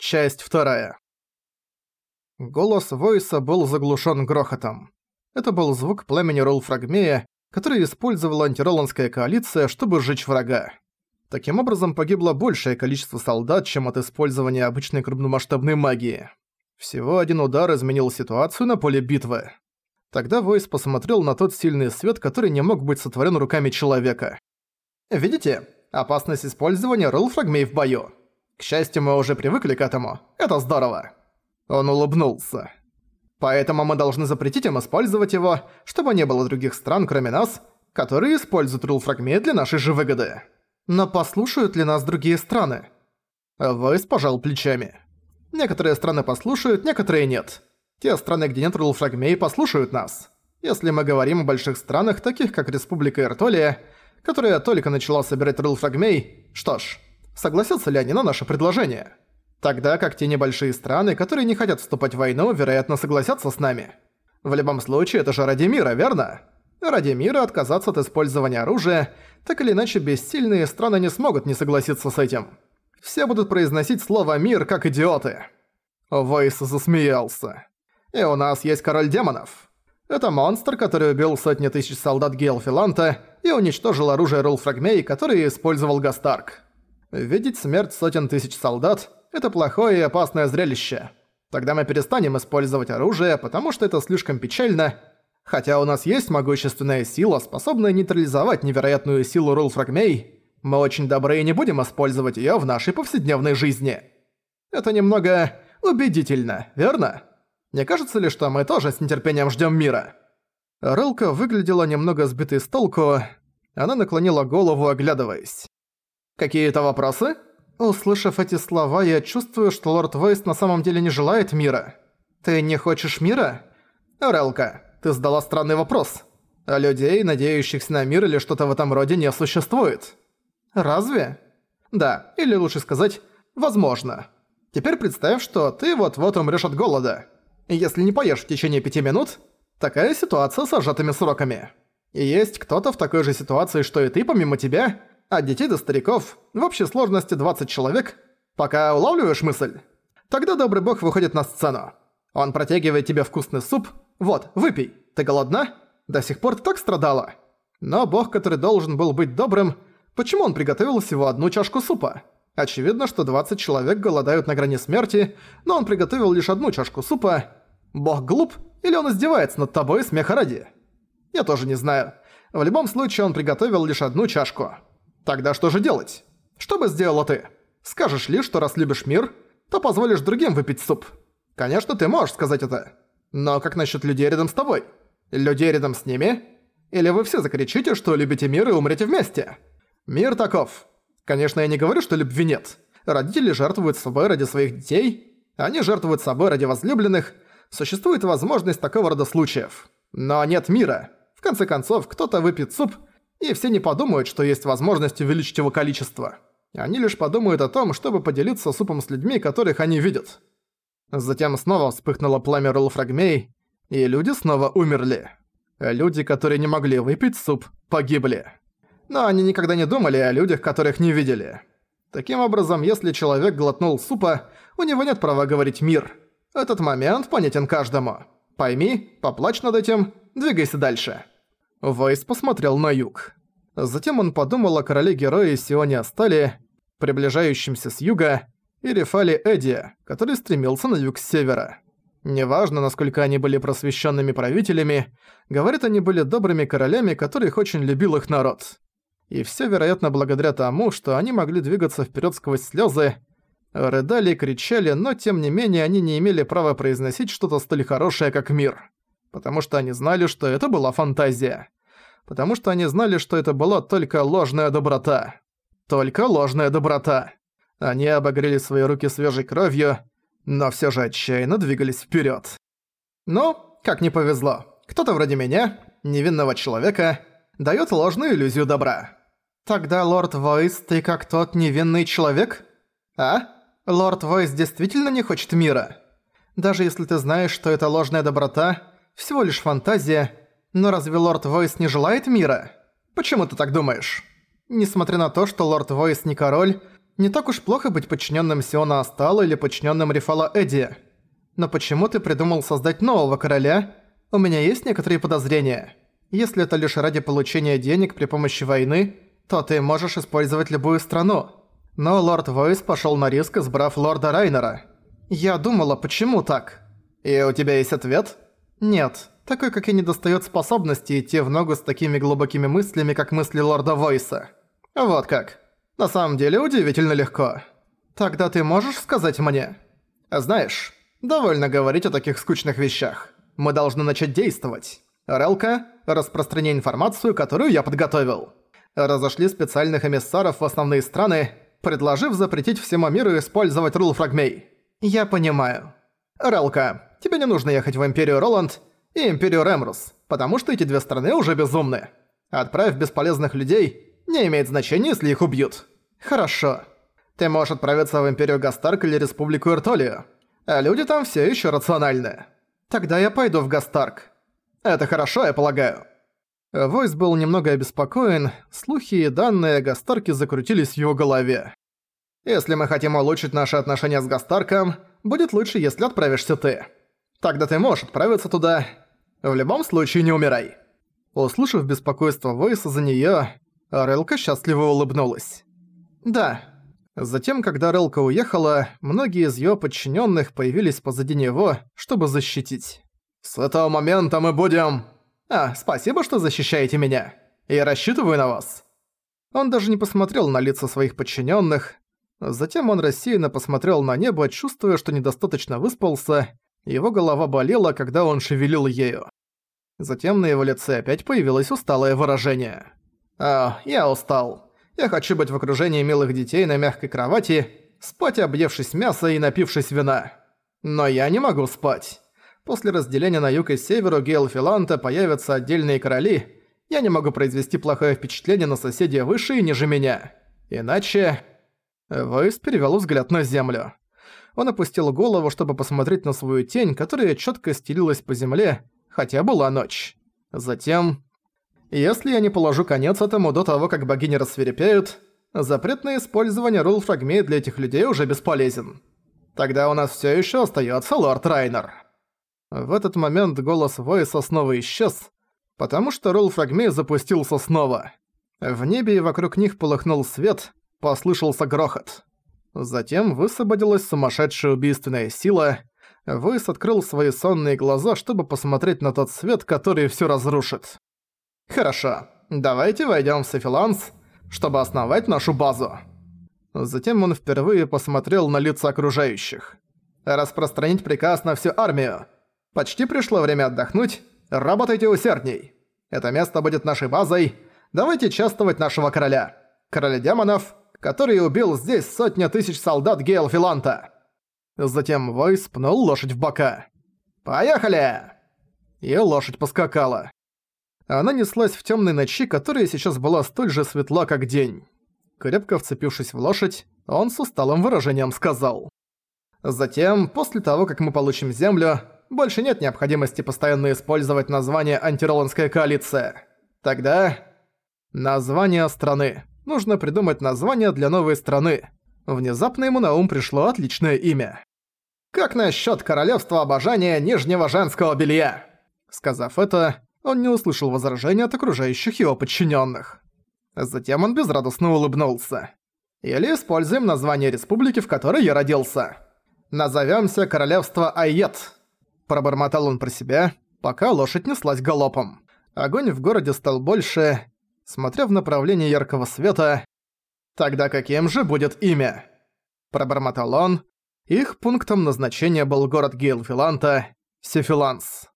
Часть вторая. Голос Войса был заглушен грохотом. Это был звук племени Ролфрагмея, который использовала антироландская коалиция, чтобы сжечь врага. Таким образом погибло большее количество солдат, чем от использования обычной крупномасштабной магии. Всего один удар изменил ситуацию на поле битвы. Тогда Войс посмотрел на тот сильный свет, который не мог быть сотворен руками человека. «Видите? Опасность использования Ролфрагмей в бою. К счастью, мы уже привыкли к этому. Это здорово. Он улыбнулся. Поэтому мы должны запретить им использовать его, чтобы не было других стран, кроме нас, которые используют рулфрагмент для нашей же выгоды. Но послушают ли нас другие страны? Войс пожал плечами. Некоторые страны послушают, некоторые нет. Те страны, где нет рулфрагмей, послушают нас. Если мы говорим о больших странах, таких как Республика Иртолия, которая только начала собирать рулфрагмей, что ж, согласятся ли они на наше предложение. Тогда как те небольшие страны, которые не хотят вступать в войну, вероятно, согласятся с нами. В любом случае, это же ради мира, верно? Ради мира отказаться от использования оружия, так или иначе бессильные страны не смогут не согласиться с этим. Все будут произносить слово «мир» как идиоты. Войс засмеялся. И у нас есть король демонов. Это монстр, который убил сотни тысяч солдат Гейлфиланта и уничтожил оружие Рулфрагмей, которое использовал Гастарк. Видеть смерть сотен тысяч солдат – это плохое и опасное зрелище. Тогда мы перестанем использовать оружие, потому что это слишком печально. Хотя у нас есть могущественная сила, способная нейтрализовать невероятную силу Рулфрагмей, мы очень добры и не будем использовать её в нашей повседневной жизни. Это немного убедительно, верно? Не кажется ли, что мы тоже с нетерпением ждём мира?» Рылка выглядела немного сбитой с толку, она наклонила голову, оглядываясь. Какие-то вопросы? Услышав эти слова, я чувствую, что лорд Вейс на самом деле не желает мира. Ты не хочешь мира? Релка, ты задала странный вопрос. А людей, надеющихся на мир или что-то в этом роде, не существует. Разве? Да, или лучше сказать, возможно. Теперь представь, что ты вот-вот умрёшь от голода. Если не поешь в течение пяти минут, такая ситуация с сжатыми сроками. И есть кто-то в такой же ситуации, что и ты, помимо тебя, от детей до стариков, в общей сложности 20 человек, пока улавливаешь мысль. Тогда добрый бог выходит на сцену. Он протягивает тебе вкусный суп. Вот, выпей. Ты голодна? До сих пор ты так страдала. Но бог, который должен был быть добрым, почему он приготовил всего одну чашку супа? Очевидно, что 20 человек голодают на грани смерти, но он приготовил лишь одну чашку супа. Бог глуп или он издевается над тобой смеха ради? Я тоже не знаю. В любом случае он приготовил лишь одну чашку. Тогда что же делать? Что бы сделала ты? Скажешь ли, что раз любишь мир, то позволишь другим выпить суп? Конечно, ты можешь сказать это. Но как насчет людей рядом с тобой? Людей рядом с ними? Или вы все закричите, что любите мир и умрете вместе? Мир таков. Конечно, я не говорю, что любви нет. Родители жертвуют собой ради своих детей, они жертвуют собой ради возлюбленных. Существует возможность такого рода случаев. Но нет мира. В конце концов, кто-то выпьет суп – и все не подумают, что есть возможность увеличить его количество. Они лишь подумают о том, чтобы поделиться супом с людьми, которых они видят. Затем снова вспыхнуло пламя Рулфрагмей, и люди снова умерли. Люди, которые не могли выпить суп, погибли. Но они никогда не думали о людях, которых не видели. Таким образом, если человек глотнул супа, у него нет права говорить «мир». Этот момент понятен каждому. Пойми, поплачь над этим, двигайся дальше. Вайс посмотрел на юг. Затем он подумал о короле-герое Сионе Астале, приближающемся с юга, и Рефале Эдди, который стремился на юг с севера. Неважно, насколько они были просвещенными правителями, говорят, они были добрыми королями, которых очень любил их народ. И все, вероятно, благодаря тому, что они могли двигаться вперед сквозь слезы, рыдали, кричали, но тем не менее они не имели права произносить что-то столь хорошее, как мир потому что они знали, что это была фантазия. Потому что они знали, что это была только ложная доброта. Только ложная доброта. Они обогрели свои руки свежей кровью, но все же отчаянно двигались вперед. Ну, как не повезло. Кто-то вроде меня, невинного человека, дает ложную иллюзию добра. Тогда, лорд Войс, ты как тот невинный человек? А? Лорд Войс действительно не хочет мира? Даже если ты знаешь, что это ложная доброта, всего лишь фантазия. Но разве Лорд Войс не желает мира? Почему ты так думаешь? Несмотря на то, что Лорд Войс не король, Не так уж плохо быть подчиненным Сиона Астала или подчиненным Рифала Эдди. Но почему ты придумал создать нового короля? У меня есть некоторые подозрения. Если это лишь ради получения денег при помощи войны, то ты можешь использовать любую страну. Но лорд Войс пошел на риск, избрав лорда Райнера. Я думала, почему так? И у тебя есть ответ? Нет, такой как и не достает способности идти в ногу с такими глубокими мыслями, как мысли лорда Войса. Вот как. На самом деле удивительно легко. Тогда ты можешь сказать мне? Знаешь, довольно говорить о таких скучных вещах. Мы должны начать действовать. Релка, распространяй информацию, которую я подготовил. Разошли специальных эмиссаров в основные страны, предложив запретить всему миру использовать рул фрагмей. Я понимаю. Релка, тебе не нужно ехать в Империю Роланд и Империю Ремрус, потому что эти две страны уже безумны. Отправь бесполезных людей, не имеет значения, если их убьют. Хорошо. Ты можешь отправиться в Империю Гастарк или Республику Иртолию. А люди там все еще рациональны. Тогда я пойду в Гастарк. Это хорошо, я полагаю. Войс был немного обеспокоен, слухи и данные о Гастарке закрутились в его голове. «Если мы хотим улучшить наши отношения с Гастарком, будет лучше, если отправишься ты. Тогда ты можешь отправиться туда. В любом случае не умирай». Услышав беспокойство Войса за неё, Релка счастливо улыбнулась. «Да». Затем, когда Релка уехала, многие из её подчинённых появились позади него, чтобы защитить. «С этого момента мы будем...» «А, спасибо, что защищаете меня. Я рассчитываю на вас». Он даже не посмотрел на лица своих подчиненных. Затем он рассеянно посмотрел на небо, чувствуя, что недостаточно выспался. Его голова болела, когда он шевелил ею. Затем на его лице опять появилось усталое выражение. «А, я устал. Я хочу быть в окружении милых детей на мягкой кровати, спать объевшись мяса и напившись вина. Но я не могу спать. После разделения на юг и северу Гейлфиланта появятся отдельные короли. Я не могу произвести плохое впечатление на соседей выше и ниже меня. Иначе...» Войс перевел взгляд на землю. Он опустил голову, чтобы посмотреть на свою тень, которая четко стелилась по земле, хотя была ночь. Затем... Если я не положу конец этому до того, как богини рассверепеют, запрет на использование рул фрагмей для этих людей уже бесполезен. Тогда у нас все еще остается лорд Райнер. В этот момент голос Войса снова исчез, потому что рул фрагмей запустился снова. В небе и вокруг них полыхнул свет, послышался грохот. Затем высвободилась сумасшедшая убийственная сила. Войс открыл свои сонные глаза, чтобы посмотреть на тот свет, который все разрушит. «Хорошо, давайте войдем в Сефиланс, чтобы основать нашу базу». Затем он впервые посмотрел на лица окружающих. «Распространить приказ на всю армию. Почти пришло время отдохнуть. Работайте усердней. Это место будет нашей базой. Давайте чествовать нашего короля. Короля демонов, который убил здесь сотня тысяч солдат Гейл Филанта». Затем Войс пнул лошадь в бока. «Поехали!» И лошадь поскакала. Она неслась в темной ночи, которая сейчас была столь же светла, как день. Крепко вцепившись в лошадь, он с усталым выражением сказал. «Затем, после того, как мы получим землю, больше нет необходимости постоянно использовать название «Антироландская коалиция». Тогда... Название страны. Нужно придумать название для новой страны. Внезапно ему на ум пришло отличное имя. «Как насчет королевства обожания нижнего женского белья?» Сказав это, он не услышал возражения от окружающих его подчиненных. Затем он безрадостно улыбнулся. «Или используем название республики, в которой я родился. Назовёмся Королевство Айет». Пробормотал он про себя, пока лошадь неслась галопом. Огонь в городе стал больше, смотря в направлении яркого света. «Тогда каким же будет имя?» Пробормотал он. Их пунктом назначения был город Гейлфиланта, Сефиланс.